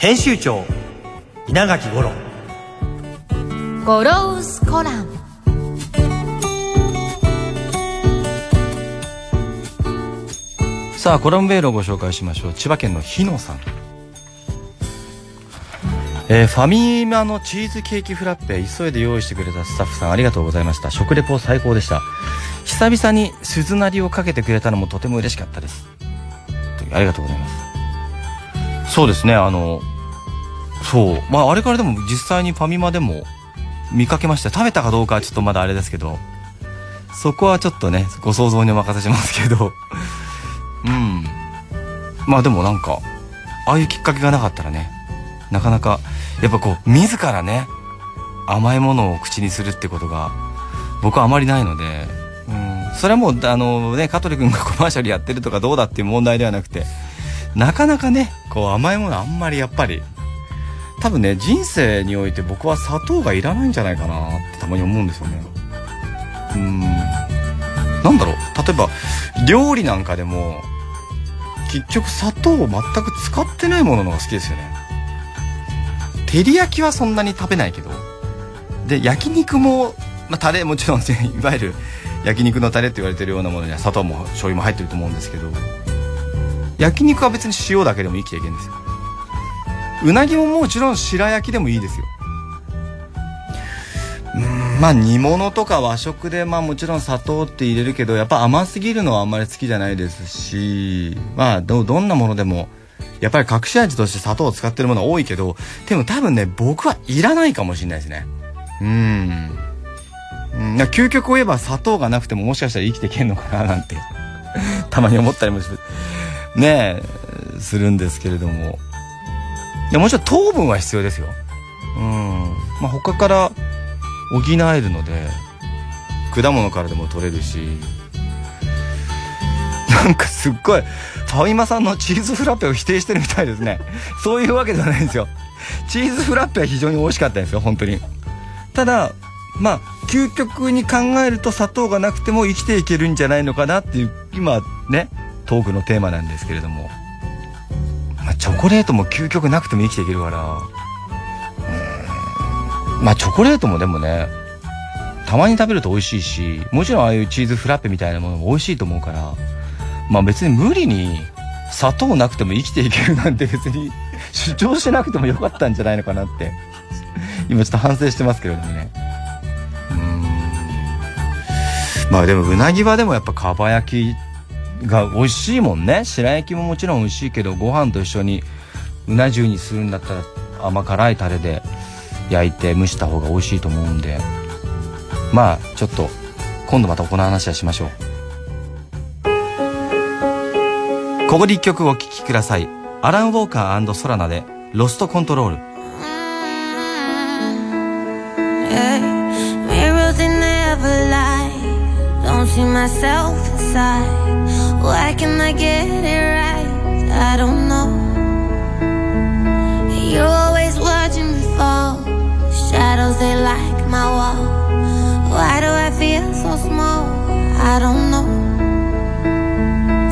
編集長稲垣五郎。ゴロウスコラム。さあコラムメールをご紹介しましょう。千葉県の日野さん。えーファミマのチーズケーキフラッペ急いで用意してくれたスタッフさんありがとうございました。食レポ最高でした。久々に鈴なりをかけてくれたのもとても嬉しかったです。ありがとうございますそうですねあのそう。まああれからでも実際にファミマでも見かけました食べたかどうかはちょっとまだあれですけどそこはちょっとねご想像にお任せしますけど。うん。まあでもなんかああいうきっかけがなかったらねなかなかやっぱこう自らね甘いものを口にするってことが僕はあまりないので、うん、それはもうあのね香取君がコマーシャルやってるとかどうだっていう問題ではなくてなかなかねこう甘いものあんまりやっぱり多分ね人生において僕は砂糖がいらないんじゃないかなってたまに思うんですよね。うん。なんだろう。例えば料理なんかでも結局砂糖を全く使ってないものの方が好きですよね。照り焼きはそんなに食べないけどで焼肉も、まあ、タレもちろんいわゆる焼肉のタレって言われてるようなものには砂糖も醤油も入ってると思うんですけど焼肉は別に塩だけでも生きていけるんですよ。うなぎももちろん白焼きでもいいですよ。うんまあ煮物とか和食でまあもちろん砂糖って入れるけどやっぱ甘すぎるのはあんまり好きじゃないですしまあどどんなものでもやっぱり隠し味として砂糖を使ってるもの多いけどでも多分ね僕はいらないかもしれないですね。うん。究極を言えば砂糖がなくてももしかしたら生きていけんのかななんて。たまに思ったりもす。ねするんですけれども。いやもちろん糖分は必要ですよ。うん。まあ他から補えるので果物からでも取れるし。なんかすっごいファミマさんのチーズフラッペを否定してるみたいですね。そういうわけではないんですよ。チーズフラッペは非常に美味しかったんですよ本当に。ただまあ究極に考えると砂糖がなくても生きていけるんじゃないのかなっていう今ねトークのテーマなんですけれども、まあ、チョコレートも究極なくても生きていけるから。うん。まあチョコレートもでもねたまに食べると美味しいしもちろんああいうチーズフラッペみたいなものも美味しいと思うからまあ別に無理に砂糖なくても生きていけるなんて別に 主張しなくてもよかったんじゃないのかなって。今ちょっと反省してますけれどもね。うん。まあでもうなぎはでもやっぱかば焼きが美味しいもんね。白焼きももちろん美味しいけどご飯と一緒にうな重にするんだったら甘辛いタレで焼いて蒸した方が美味しいと思うんで。まあちょっと今度またこの話はしましょう。ここで一曲お聴きください。アラン・ウォーカーソラナで「ロストコントロール」Don't see myself inside. Why can I get it right? I don't know. You're always watching me fall. Shadows they like my wall. Why do I feel so small? I don't know.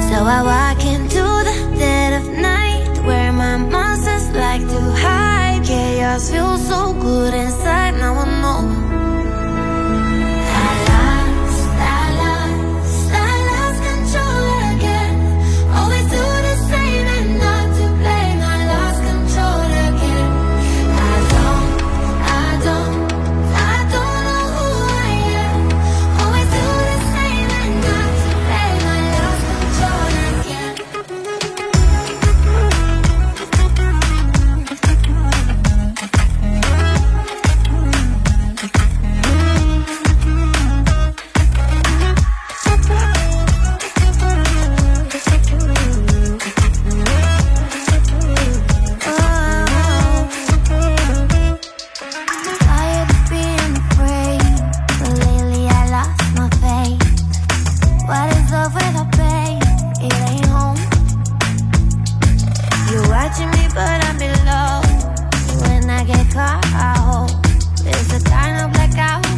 So I walk into the dead of night where my monsters like to hide. Chaos feels so good inside. Now I know. but I'm in. When I get caught, a kind of blackout.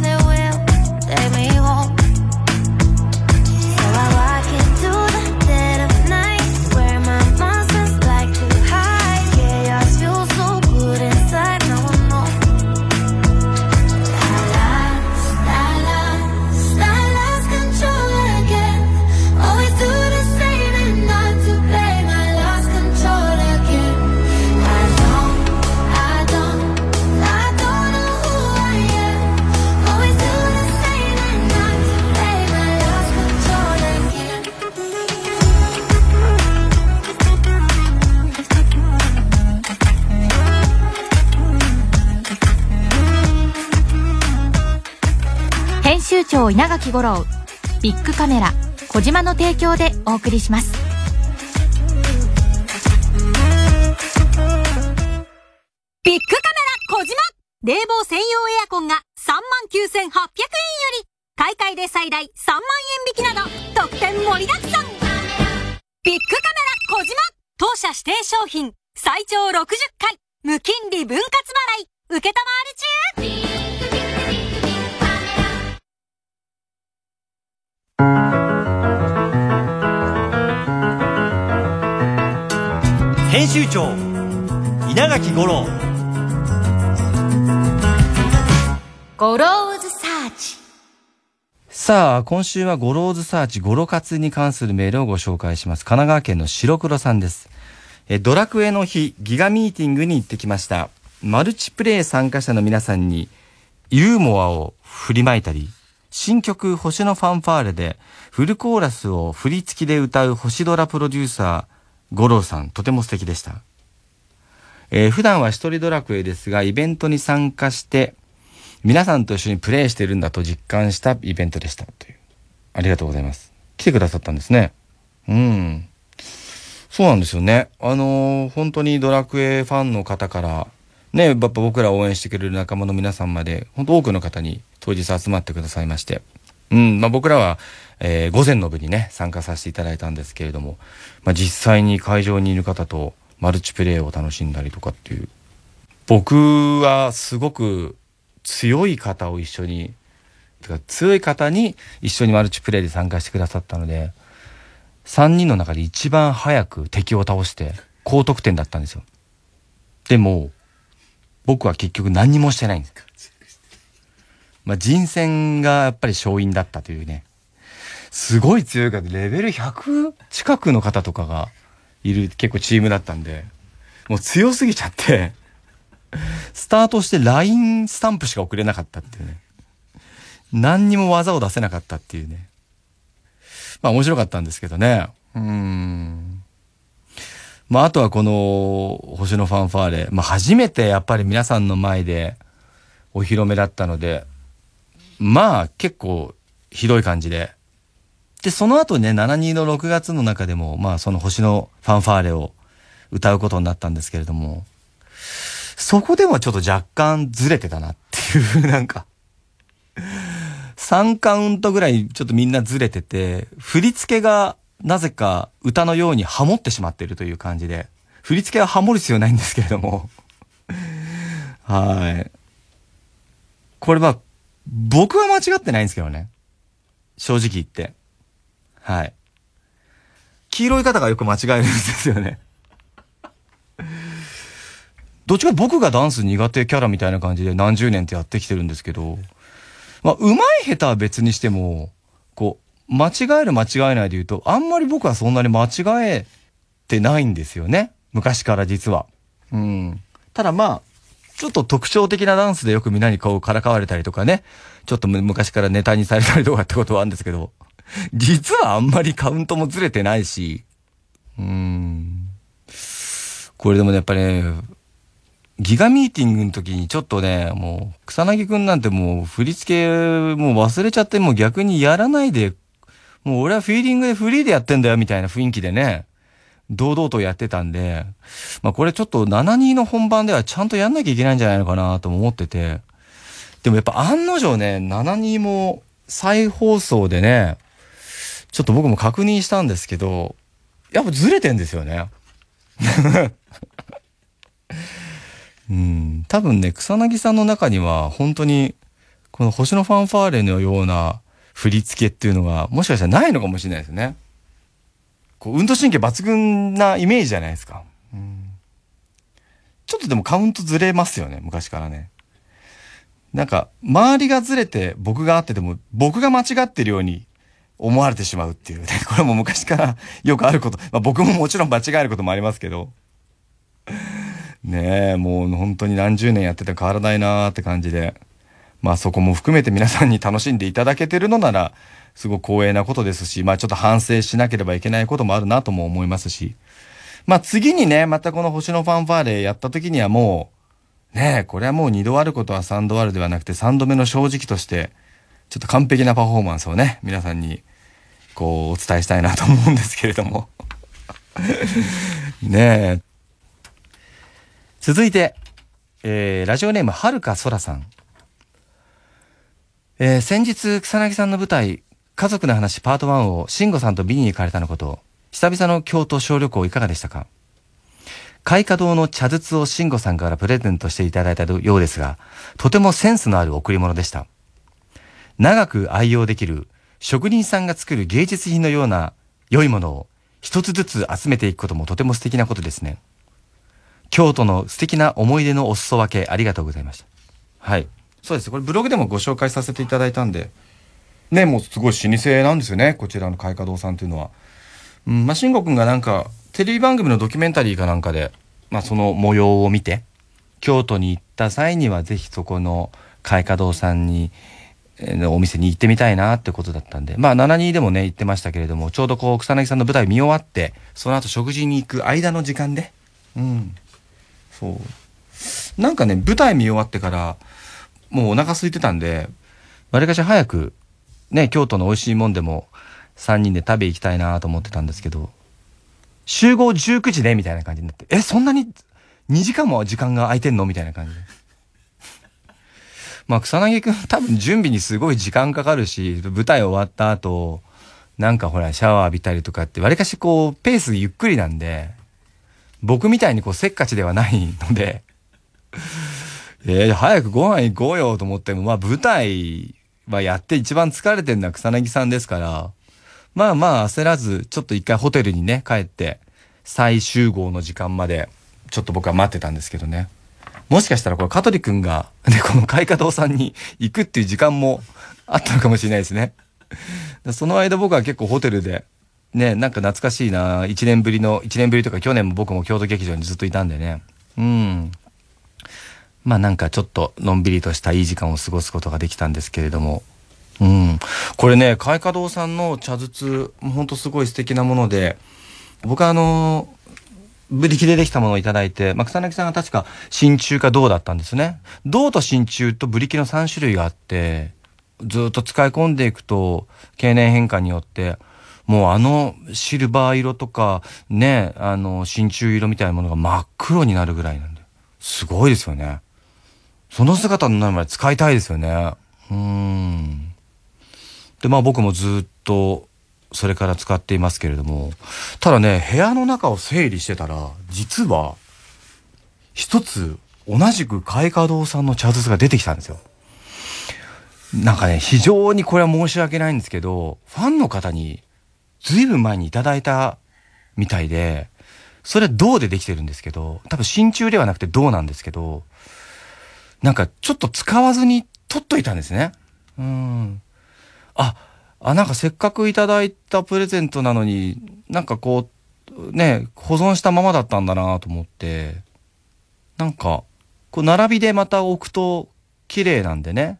編集長稲垣吾郎ビッグカメラ小島の提供でお送りします。ビッグカメラ小島冷房専用エアコンが39,800円より買い替えで最大3万円引きなど特典盛りだくさん。ビッグカメラ小島当社指定商品最長60回無金利分割払い受けたまわり中。編集長稲垣吾郎ゴローズサーチさあ、今週はゴローズサーチ、ゴロ活に関するメールをご紹介します。神奈川県の白黒さんです。え、ドラクエの日、ギガミーティングに行ってきました。マルチプレイ参加者の皆さんに、ユーモアを振りまいたり、新曲星のファンファーレで、フルコーラスを振り付きで歌う星ドラプロデューサー、ゴローさん、とても素敵でした。えー普段は一人ドラクエですが、イベントに参加して、皆さんと一緒にプレイしてるんだと実感したイベントでした。という。ありがとうございます。来てくださったんですね。うん。そうなんですよね。あのー本当にドラクエファンの方から、ね、やっぱ僕ら応援してくれる仲間の皆さんまで、本当多くの方に当日集まってくださいまして。うん、まあ僕らは、えー午前の部にね、参加させていただいたんですけれども、まあ実際に会場にいる方とマルチプレイを楽しんだりとかっていう。僕はすごく強い方を一緒に、てか強い方に一緒にマルチプレイで参加してくださったので、3人の中で一番早く敵を倒して高得点だったんですよ。でも、僕は結局何にもしてないんです。まあ、人選がやっぱり勝因だったというね。すごい強い方、レベル100近くの方とかがいる結構チームだったんで、もう強すぎちゃって、スタートして LINE スタンプしか送れなかったっていうね。何にも技を出せなかったっていうね。まあ面白かったんですけどね。うん。まああとはこの星のファンファーレ。まあ初めてやっぱり皆さんの前でお披露目だったので、まあ結構ひどい感じで。で、その後ね、72の6月の中でも、まあその星のファンファーレを歌うことになったんですけれども、そこでもちょっと若干ずれてたなっていう、なんか、3カウントぐらいちょっとみんなずれてて、振り付けがなぜか歌のようにハモってしまってるという感じで、振り付けはハモる必要ないんですけれども、はい。これは、僕は間違ってないんですけどね。正直言って。はい。黄色い方がよく間違えるんですよね。どっちか僕がダンス苦手キャラみたいな感じで何十年ってやってきてるんですけど、まあ、上手い下手は別にしても、こう、間違える間違えないで言うと、あんまり僕はそんなに間違えてないんですよね。昔から実は。うん。ただまあ、ちょっと特徴的なダンスでよくみんなにこうからかわれたりとかね、ちょっと昔からネタにされたりとかってことはあるんですけど、実はあんまりカウントもずれてないし、うーん。これでもね、やっぱりね、ギガミーティングの時にちょっとね、もう、草薙くんなんてもう振り付けもう忘れちゃってもう逆にやらないで、もう俺はフィーリングでフリーでやってんだよみたいな雰囲気でね、堂々とやってたんで、まあこれちょっと72の本番ではちゃんとやんなきゃいけないんじゃないのかなと思ってて、でもやっぱ案の定ね、72も再放送でね、ちょっと僕も確認したんですけど、やっぱずれてんですよね。うん、多分ね、草薙さんの中には本当にこの星のファンファーレのような振り付けっていうのがもしかしたらないのかもしれないですね。こう運動神経抜群なイメージじゃないですか。うん、ちょっとでもカウントずれますよね、昔からね。なんか、周りがずれて僕が合ってても、僕が間違ってるように思われてしまうっていうね。これも昔からよくあること。まあ僕ももちろん間違えることもありますけど。ねえ、もう本当に何十年やってて変わらないなーって感じで。まあそこも含めて皆さんに楽しんでいただけてるのなら、すごく光栄なことですし、まあちょっと反省しなければいけないこともあるなとも思いますし。まあ次にね、またこの星のファンファーレやった時にはもう、ねえ、これはもう二度あることは三度あるではなくて三度目の正直として、ちょっと完璧なパフォーマンスをね、皆さんに、こう、お伝えしたいなと思うんですけれども。ねえ。続いて、えー、ラジオネーム、はるかそらさん。えー、先日、草薙さんの舞台、家族の話パート1を、慎吾さんと見に行かれたのこと、久々の京都小旅行いかがでしたか？開花堂の茶筒を慎吾さんからプレゼントしていただいたようですが、とてもセンスのある贈り物でした。長く愛用できる職人さんが作る芸術品のような良いものを一つずつ集めていくこともとても素敵なことですね。京都の素敵な思い出のお裾分けありがとうございました。はい。そうです。これブログでもご紹介させていただいたんで、ね、もうすごい老舗なんですよね。こちらの開花堂さんというのは。うん、まあ、慎吾くんがなんか、テレビ番組のドキュメンタリーかなんかで、まあ、その模様を見て、京都に行った際にはぜひそこの開花堂さんに、えーお店に行ってみたいなってことだったんで、まあ、72でもね、行ってましたけれども、ちょうどこう、草薙さんの舞台見終わって、その後食事に行く間の時間で、うん。そう。なんかね、舞台見終わってから、もうお腹空いてたんで、わりかし早く、ね、京都の美味しいもんでも、3人で食べ行きたいなと思ってたんですけど、集合19時ねみたいな感じになって、え、そんなに2時間も時間が空いてんのみたいな感じで。まあ、草薙くん多分準備にすごい時間かかるし、舞台終わった後、なんかほら、シャワー浴びたりとかって、わりかしこう、ペースゆっくりなんで、僕みたいにこう、せっかちではないので、えー、早くご飯行こうよと思っても、まあ舞台はやって一番疲れてるのは草薙さんですから、まあまあ焦らず、ちょっと一回ホテルにね、帰って、再集合の時間まで、ちょっと僕は待ってたんですけどね。もしかしたらこれ香取くんが、ね、この開花堂さんに 行くっていう時間もあったのかもしれないですね。その間僕は結構ホテルで、ね、なんか懐かしいな一年ぶりの、一年ぶりとか去年も僕も京都劇場にずっといたんでね。うん。まあなんかちょっとのんびりとしたいい時間を過ごすことができたんですけれども。うん。これね、開花堂さんの茶筒、ほんとすごい素敵なもので、僕はあのブリキでできたものをいただいて、まあ、草薙さんが確か真鍮か銅だったんですね。銅と真鍮とブリキの3種類があって、ずっと使い込んでいくと、経年変化によって、もうあのシルバー色とか、ね、あの真鍮色みたいなものが真っ黒になるぐらいなんで、すごいですよね。その姿になるまで使いたいですよね。うん。で、まあ僕もずっとそれから使っていますけれども、ただね、部屋の中を整理してたら、実は、一つ同じく開花堂さんの茶筒が出てきたんですよ。なんかね、非常にこれは申し訳ないんですけど、ファンの方に随分前にいただいたみたいで、それは銅でできてるんですけど、多分真鍮ではなくて銅なんですけど、なんかちょっと使わずに取っといたんですね。うん。あ、あ、なんかせっかくいただいたプレゼントなのに、なんかこう、ね、保存したままだったんだなと思って、なんか、こう並びでまた置くと綺麗なんでね。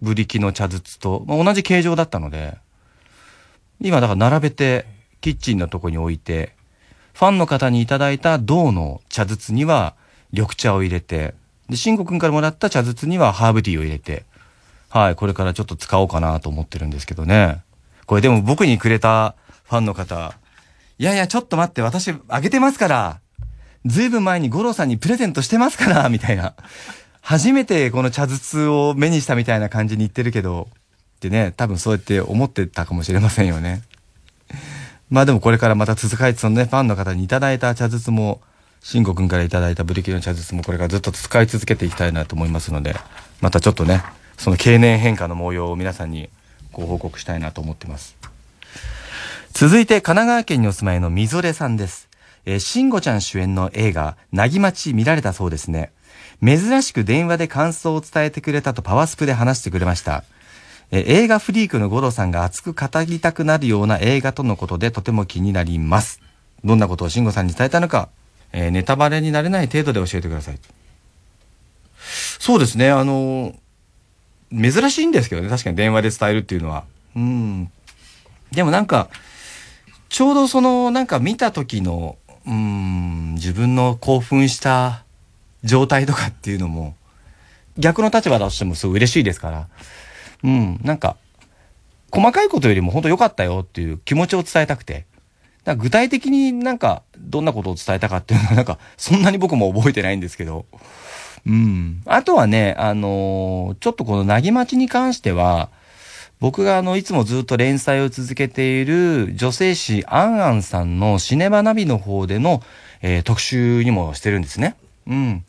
ブリキの茶筒と、まあ、同じ形状だったので、今だから並べてキッチンのとこに置いて、ファンの方にいただいた銅の茶筒には緑茶を入れて、で、慎吾くんからもらった茶筒にはハーブティーを入れて、はい、これからちょっと使おうかなと思ってるんですけどね。これでも僕にくれたファンの方、いやいや、ちょっと待って、私、あげてますから。ずいぶん前に五郎さんにプレゼントしてますから、みたいな。初めてこの茶筒を目にしたみたいな感じに言ってるけど、ってね、多分そうやって思ってたかもしれませんよね。まあでもこれからまた続かいそのね、ファンの方にいただいた茶筒も、慎吾くんからいただいたブリキの茶筒もこれからずっと使い続けていきたいなと思いますので、またちょっとね、その経年変化の模様を皆さんにご報告したいなと思ってます。続いて神奈川県にお住まいのみぞれさんです。えー、しんごちゃん主演の映画、なぎまち見られたそうですね。珍しく電話で感想を伝えてくれたとパワースプで話してくれました。え映画フリークの五郎さんが熱く語りたくなるような映画とのことでとても気になります。どんなことを慎吾さんに伝えたのか、えーネタバレになれない程度で教えてください。そうですね、あの珍しいんですけどね、確かに電話で伝えるっていうのは。うん。でもなんか、ちょうどその、なんか見た時の、うん、自分の興奮した状態とかっていうのも、逆の立場だとしてもすごい嬉しいですから、うん、なんか、細かいことよりも本当良かったよっていう気持ちを伝えたくて。だ具体的になんか、どんなことを伝えたかっていうのは なんか、そんなに僕も覚えてないんですけど。うん。あとはね、あのーちょっとこのなぎまちに関しては、僕があの、いつもずっと連載を続けている女性誌アンアンさんのシネマナビの方での、えー特集にもしてるんですね。うん。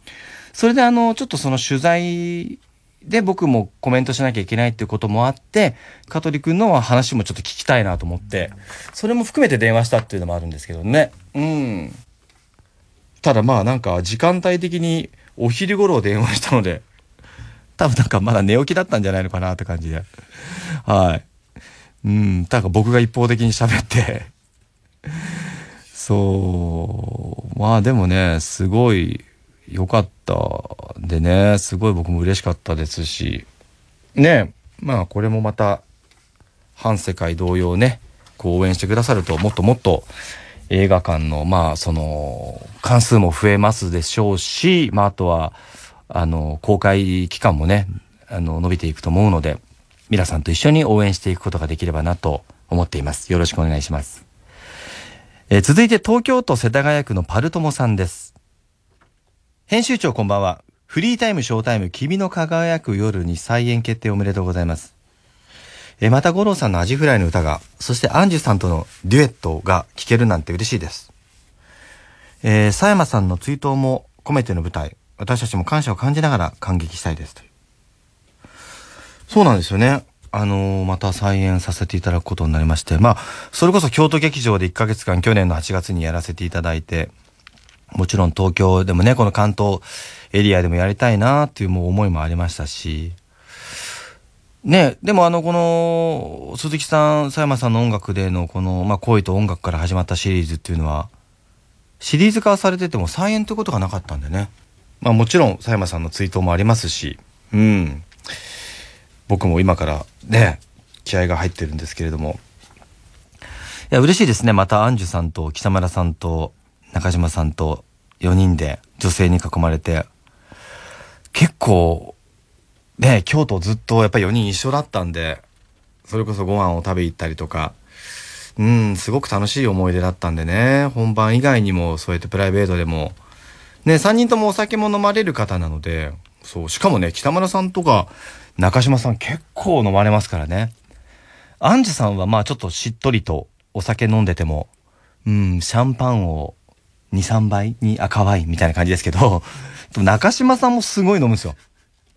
それであの、ちょっとその取材で僕もコメントしなきゃいけないっていうこともあって、香取くんの話もちょっと聞きたいなと思って、それも含めて電話したっていうのもあるんですけどね。うん。ただまあなんか時間帯的にお昼頃電話したので、多分なんかまだ寝起きだったんじゃないのかなって感じで。はい。うん、だから僕が一方的に喋って、そう、まあでもね、すごい良かったでね、すごい僕も嬉しかったですし、ね、まあこれもまた、反世界同様ね、こう応援してくださると、もっともっと映画館の、まあその、関数も増えますでしょうし、まああとは、あの、公開期間もね、あの、伸びていくと思うので、皆さんと一緒に応援していくことができればなと思っています。よろしくお願いします。え続いて東京都世田谷区のパルトモさんです。編集長こんばんは。フリータイムショータイム君の輝く夜に再演決定おめでとうございます。えまた五郎さんのアジフライの歌が、そしてアンジュさんとのデュエットが聴けるなんて嬉しいです。えー、佐山さんの追悼も込めての舞台、私たちも感謝を感じながら感激したいですという。そうなんですよね。あのーまた再演させていただくことになりまして、まあ、それこそ京都劇場で1ヶ月間去年の8月にやらせていただいて、もちろん東京でもね、この関東エリアでもやりたいなっていうもう思いもありましたし、ね、でもあの、この、鈴木さん、佐山さんの音楽でのこの、まあ、恋と音楽から始まったシリーズっていうのは、シリーズ化されてても再演ってことがなかったんでね。まあもちろん佐山さんの追悼もありますし、うん。僕も今からね、気合が入ってるんですけれども。いや、嬉しいですね。また、アンジュさんと北村さんと中島さんと4人で女性に囲まれて、結構、ね、京都ずっとやっぱり4人一緒だったんで、それこそご飯を食べ行ったりとか、うん、すごく楽しい思い出だったんでね、本番以外にもそうやってプライベートでも、ね、3人ともお酒も飲まれる方なので、そう、しかもね、北村さんとか中島さん結構飲まれますからね。アンジュさんはまあちょっとしっとりとお酒飲んでても、うん、シャンパンを2、3杯に赤ワインみたいな感じですけど、中島さんもすごい飲むんですよ。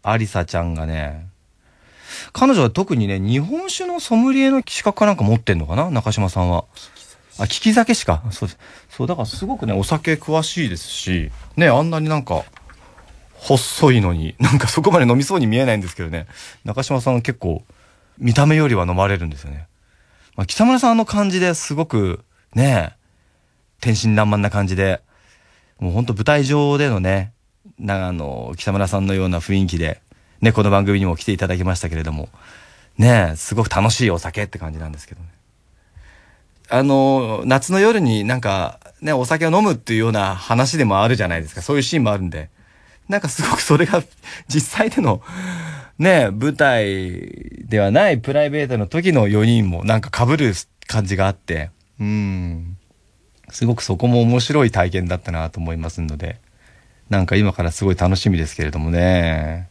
アリサちゃんがね。彼女は特にね、日本酒のソムリエの資格かなんか持ってんのかな？中島さんは。あ、利き酒しか。そうです。そう、だからすごくね、お酒詳しいですし、ね、あんなになんか、細いのに、なんかそこまで飲みそうに見えないんですけどね。中島さんは結構、見た目よりは飲まれるんですよね。まあ、北村さんの感じですごく、ね、天真爛漫な感じで、もうほんと舞台上でのね、な、あの、北村さんのような雰囲気で、ね、この番組にも来ていただきましたけれども、ね、すごく楽しいお酒って感じなんですけどね。あの、夏の夜になんか、ね、お酒を飲むっていうような話でもあるじゃないですか。そういうシーンもあるんで。なんかすごくそれが 実際での、ね、舞台ではないプライベートの時の4人もなんか被る感じがあって、うん。すごくそこも面白い体験だったなと思いますので、なんか今からすごい楽しみですけれどもね。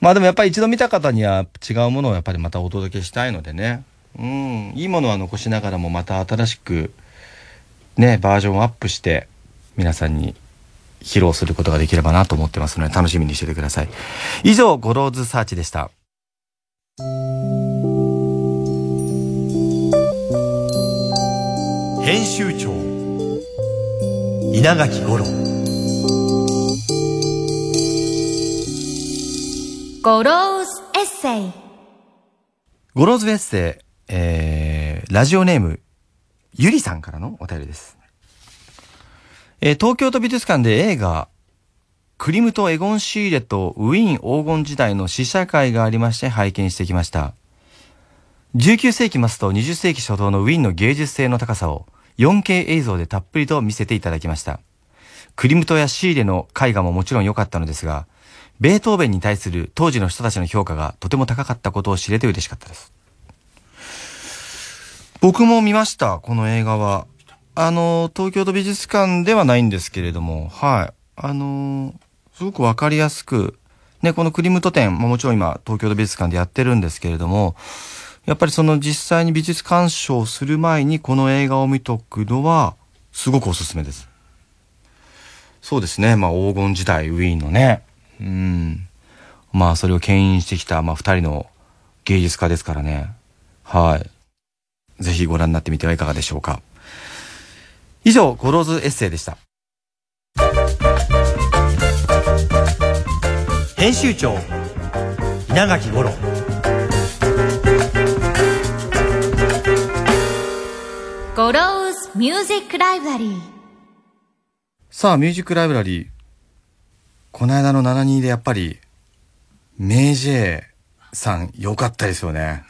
まあでもやっぱり一度見た方には違うものをやっぱりまたお届けしたいのでね。うん。いいものは残しながらもまた新しくね、バージョンアップして皆さんに披露することができればなと思ってますので楽しみにしててください。以上、ゴローズサーチでした。編集長稲垣吾郎ゴローズエッセイゴローズエッセイ、えー、ラジオネーム、ゆりさんからのお便りです。えー東京都美術館で映画、クリムト、エゴン・シーレとウィーン黄金時代の試写会がありまして拝見してきました。19世紀末と20世紀初頭のウィーンの芸術性の高さを 4K 映像でたっぷりと見せていただきました。クリムトやシーレの絵画ももちろん良かったのですが、ベートーベンに対する当時の人たちの評価がとても高かったことを知れて嬉しかったです。僕も見ました、この映画は。あの、東京都美術館ではないんですけれども、はい。あの、すごくわかりやすく、ね、このクリムト展、まあもちろん今、東京都美術館でやってるんですけれども、やっぱりその実際に美術鑑賞する前にこの映画を見とくのは、すごくおすすめです。そうですね。まあ黄金時代、ウィーンのね。うん。まあそれを牽引してきた、まあ二人の芸術家ですからね。はい。ぜひご覧になってみてはいかがでしょうか。以上、 Goro's Essay でした。編集長稲垣五郎ミュージックライブラリーさあ、ミュージックライブラリー。この間の72でやっぱり、メイジェイさん良かったですよね。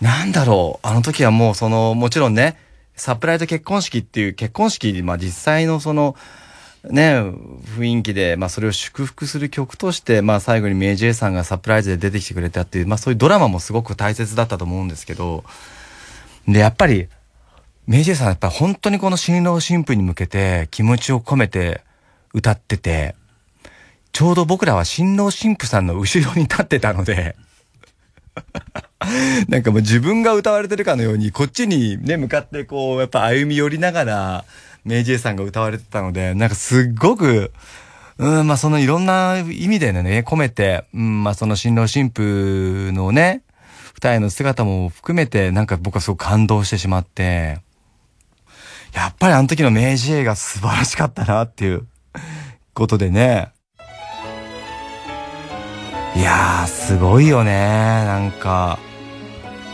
なんだろう、あの時はもうその、もちろんね、サプライズ結婚式っていう結婚式、まあ実際のその、ね、雰囲気で、まあそれを祝福する曲として、まあ最後にメイジェイさんがサプライズで出てきてくれたっていう、まあそういうドラマもすごく大切だったと思うんですけど、で、やっぱり、メイジェイさんやっぱ本当にこの新郎新婦に向けて気持ちを込めて歌ってて、ちょうど僕らは新郎新婦さんの後ろに立ってたので、なんかもう自分が歌われてるかのように、こっちにね、向かってこう、やっぱ歩み寄りながら、メイジェイさんが歌われてたので、なんかすっごく、うん、まあそのいろんな意味でね、込めて、うん、まあその新郎新婦のね、二人の姿も含めて、なんか僕はすごく感動してしまって、やっぱりあの時の明治映画素晴らしかったなっていうことでね。いやー、すごいよね。なんか、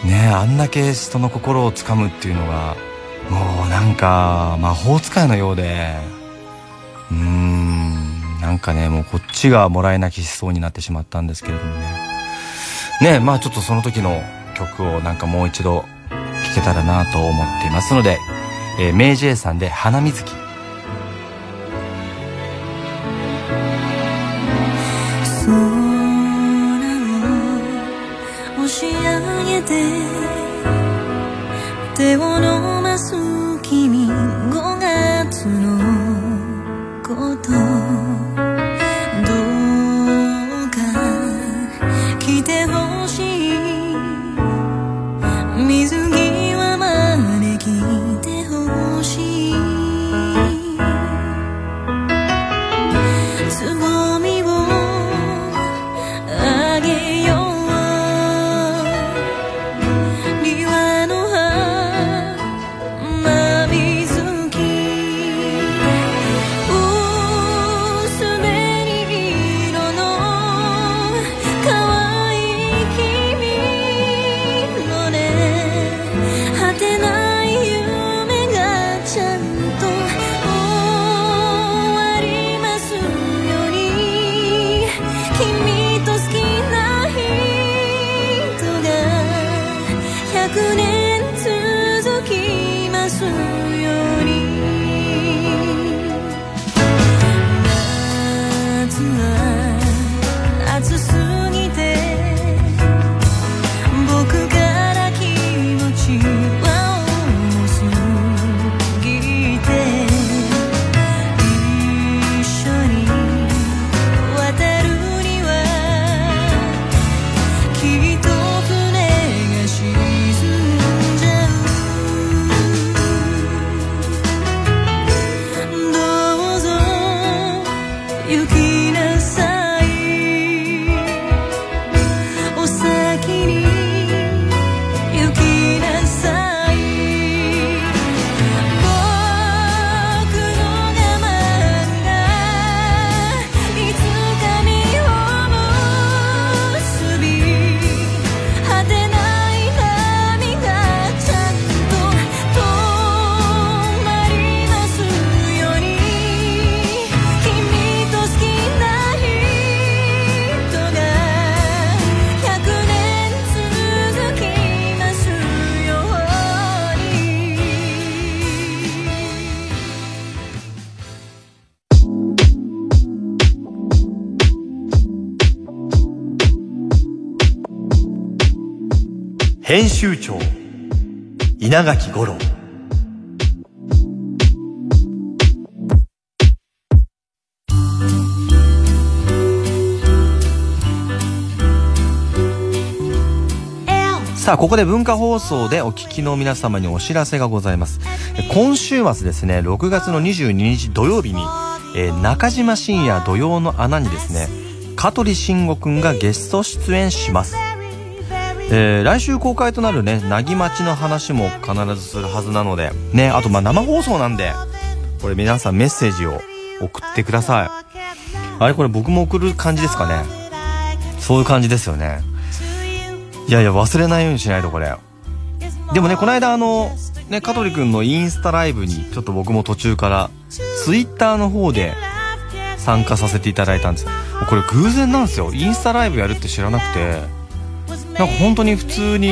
ねあんだけ人の心をつかむっていうのが、もうなんか、魔法使いのようで、うーん、なんかね、もうこっちがもらい泣きしそうになってしまったんですけれどもね。ねまあちょっとその時の曲をなんかもう一度聴けたらなと思っていますので、えー、メイジェイさんで花水木。編集長稲垣五郎。さあここで文化放送でお聞きの皆様にお知らせがございます。え今週末ですね6月の22日土曜日に、えー中島信也土曜の穴にですね香取慎吾くんがゲスト出演しますえー来週公開となるね、なぎまちの話も必ずするはずなので、ね、あとまあ生放送なんで、これ皆さんメッセージを送ってください。あれこれ僕も送る感じですかね？そういう感じですよね。いやいや、忘れないようにしないとこれ。でもね、この間あの、ね、香取くんのインスタライブにちょっと僕も途中から、ツイッターの方で参加させていただいたんですよ。これ偶然なんですよ。インスタライブやるって知らなくて、なんか本当に普通に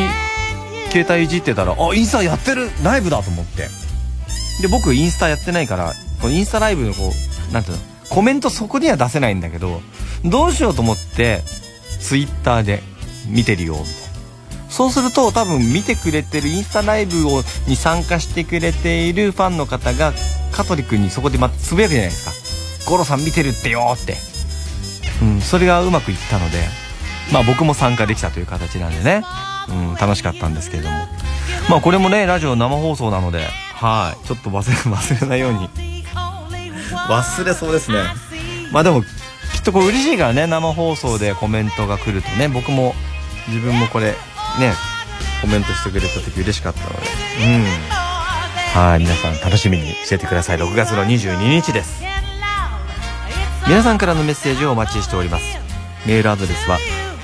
携帯いじってたら、あ、インスタやってるライブだと思って。で、僕インスタやってないから、インスタライブのこう、なんていうの、コメントそこには出せないんだけど、どうしようと思って、ツイッターで見てるよ、みたいな。そうすると多分見てくれてるインスタライブをに参加してくれているファンの方が香取君にそこでまたつぶやくじゃないですか。ゴロさん見てるってよって。うん、それがうまくいったので、まあ僕も参加できたという形なんでね、うん、楽しかったんですけれども。まあこれもね、ラジオ生放送なので、はい、ちょっと忘れ、忘れないように。忘れそうですね。まあでも、きっとこう嬉しいからね、生放送でコメントが来るとね、僕も、自分もこれ、ね、コメントしてくれた時嬉しかったので、うん。はい、皆さん楽しみにしててください。6月の22日です。皆さんからのメッセージをお待ちしております。メールアドレスは